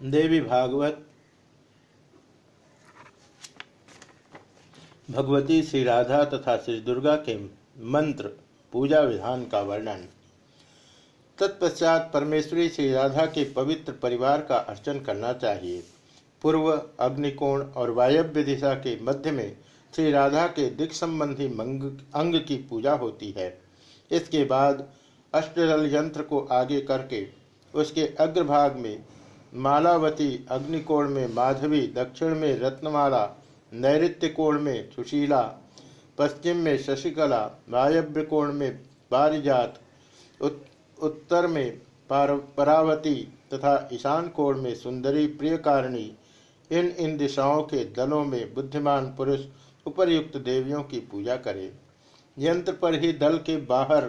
देवी भागवत, भगवती श्री राधा तथा श्री दुर्गा के मंत्र, पूजा विधान का वर्णन। तत्पश्चात परमेश्वरी श्री राधा के पवित्र परिवार का अर्चन करना चाहिए। पूर्व अग्निकोण और वायव्य दिशा के मध्य में श्री राधा के दिक संबंधी अंग की पूजा होती है। इसके बाद अष्टदल यंत्र को आगे करके उसके अग्रभाग में मालावती अग्निकोण में, माधवी दक्षिण में रत्नमाला नैत्य कोण में सुशीला, पश्चिम में शशिकला वायव्य कोण में पारिजात उत्तर में परावती तथा ईशान कोण में सुंदरी प्रियकारिणी, इन इन दिशाओं के दलों में बुद्धिमान पुरुष उपरयुक्त देवियों की पूजा करे। यंत्र पर ही दल के बाहर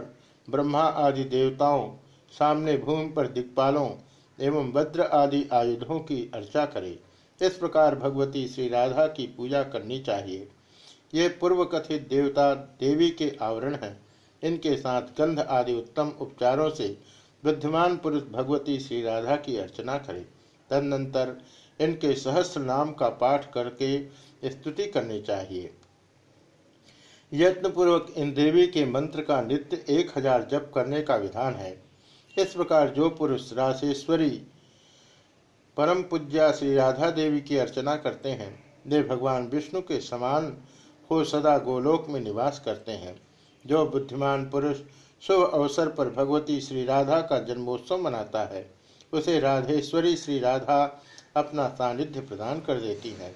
ब्रह्मा आदि देवताओं, सामने भूमि पर दिक्पालों एवं वज्र आदि आयुधों की अर्चा करे। इस प्रकार भगवती श्री राधा की पूजा करनी चाहिए। ये पूर्व कथित देवता देवी के आवरण हैं। इनके साथ गंध आदि उत्तम उपचारों से बुद्धिमान पुरुष भगवती श्री राधा की अर्चना करे। तदनंतर इनके सहस्त्र नाम का पाठ करके स्तुति करनी चाहिए। यत्नपूर्वक इन देवी के मंत्र का नित्य एक हज़ार जप करने का विधान है। इस प्रकार जो पुरुष राशेश्वरी, परम पूज्या श्री राधा देवी की अर्चना करते हैं, वे भगवान विष्णु के समान हो सदा गोलोक में निवास करते हैं। जो बुद्धिमान पुरुष शुभ अवसर पर भगवती श्री राधा का जन्मोत्सव मनाता है, उसे राधेश्वरी श्री राधा अपना सानिध्य प्रदान कर देती है।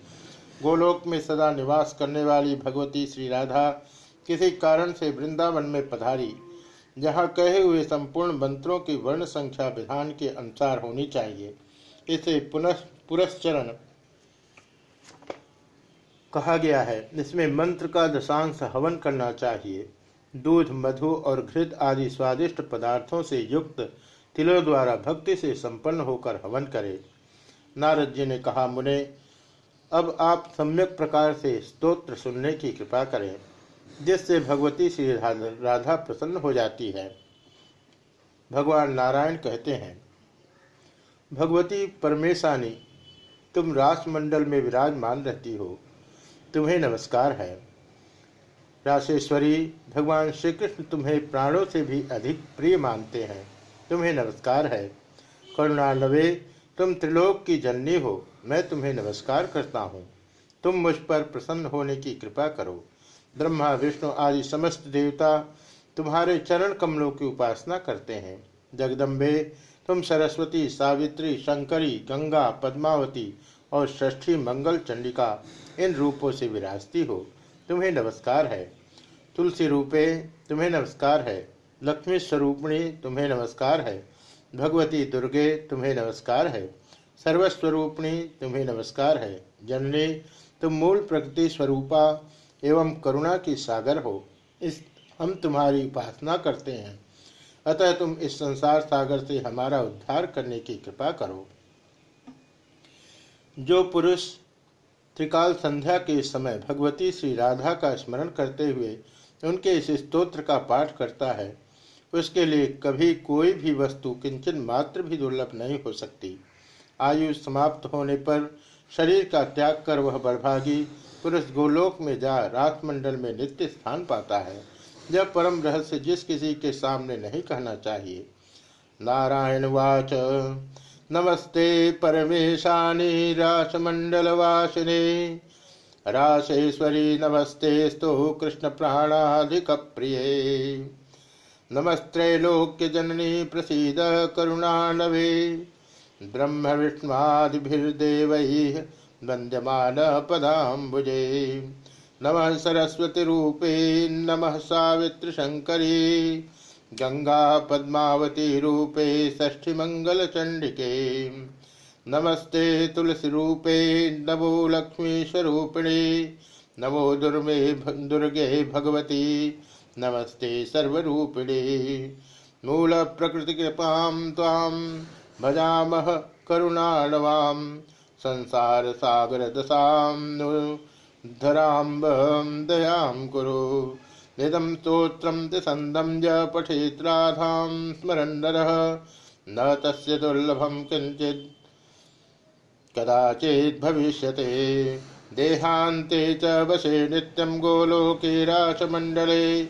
गोलोक में सदा निवास करने वाली भगवती श्री राधा किसी कारण से वृंदावन में पधारी जहाँ कहे हुए संपूर्ण मंत्रों की वर्ण संख्या विधान के अनुसार होनी चाहिए। इसे पुनः पुरस्चरण कहा गया है। इसमें मंत्र का दशांश हवन करना चाहिए। दूध, मधु और घृत आदि स्वादिष्ट पदार्थों से युक्त तिलों द्वारा भक्ति से संपन्न होकर हवन करे। नारद जी ने कहा, मुने, अब आप सम्यक प्रकार से स्तोत्र सुनने की कृपा करें। जिससे भगवती श्री राधा प्रसन्न हो जाती है। भगवान नारायण कहते हैं, भगवती परमेशानी, तुम रासमंडल में विराजमान रहती हो। तुम्हें नमस्कार है। राशेश्वरी, भगवान श्री कृष्ण तुम्हें प्राणों से भी अधिक प्रिय मानते हैं। तुम्हें नमस्कार है। करुणानवे, तुम त्रिलोक की जननी हो। मैं तुम्हें नमस्कार करता हूँ। तुम मुझ पर प्रसन्न होने की कृपा करो। ब्रह्मा, विष्णु आदि समस्त देवता तुम्हारे चरण कमलों की उपासना करते हैं। जगदम्बे, तुम सरस्वती, सावित्री, शंकरी, गंगा, पद्मावती और षष्ठी मंगल चंडिका, इन रूपों से विराजती हो। तुम्हें नमस्कार है। तुलसी रूपे, तुम्हें नमस्कार है। लक्ष्मी स्वरूपणी, तुम्हें नमस्कार है। भगवती दुर्गे, तुम्हें नमस्कार है। सर्वस्वरूपणी, तुम्हें नमस्कार है। जननी, तुम मूल प्रकृति स्वरूपा एवं करुणा की सागर हो, इस हम तुम्हारी उपासना करते हैं। अतः तुम इस संसार सागर से हमारा उद्धार करने की कृपा करो। जो पुरुष त्रिकाल संध्या के समय भगवती श्री राधा का स्मरण करते हुए उनके इस स्तोत्र का पाठ करता है, उसके लिए कभी कोई भी वस्तु किंचन मात्र भी दुर्लभ नहीं हो सकती। आयु समाप्त होने पर शरीर का त्याग कर वह बर्भागी, पुरुष गोलोक में जा रातमंडल में नित्य स्थान पाता है। यह परम रहस्य जिस किसी के सामने नहीं कहना चाहिए। नारायण वाच। नमस्ते परमेशानी रासमंडलवासिने राशेश्वरी नमस्ते स्तु कृष्ण प्राणाधिक प्रिय। नमस्त्रैलोक्य जननी प्रसीद करुणानवे। ब्रह्म विष्णुदिर्देव वंद्यमान पदाबुजे नमः सरस्वती नमः सावित्र शंकरी गंगा पद्मावती रूपे ष्ठी मंगल चंडिके नमस्ते तुलसी रूपे नमो लक्ष्मी स्वरूपिणे नमो दुर्मे दुर्गे भगवती। नमस्ते सर्वरूपिणे। मूल प्रकृति कृपां तां भजामह करुणाणवां संसार सागर दशां धराम्ब दयां कुरु। निदं स्तोत्रं तिसन्दं ज पठेत् राधां स्मरन् न तस्य दुर्लभं किञ्चित् कदाचित् भविष्यते। देहान्ते च वशे नित्यं गोलोके रासमण्डले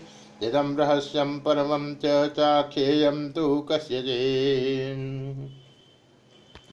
इदं रहस्यम परमं च तु कस्यजे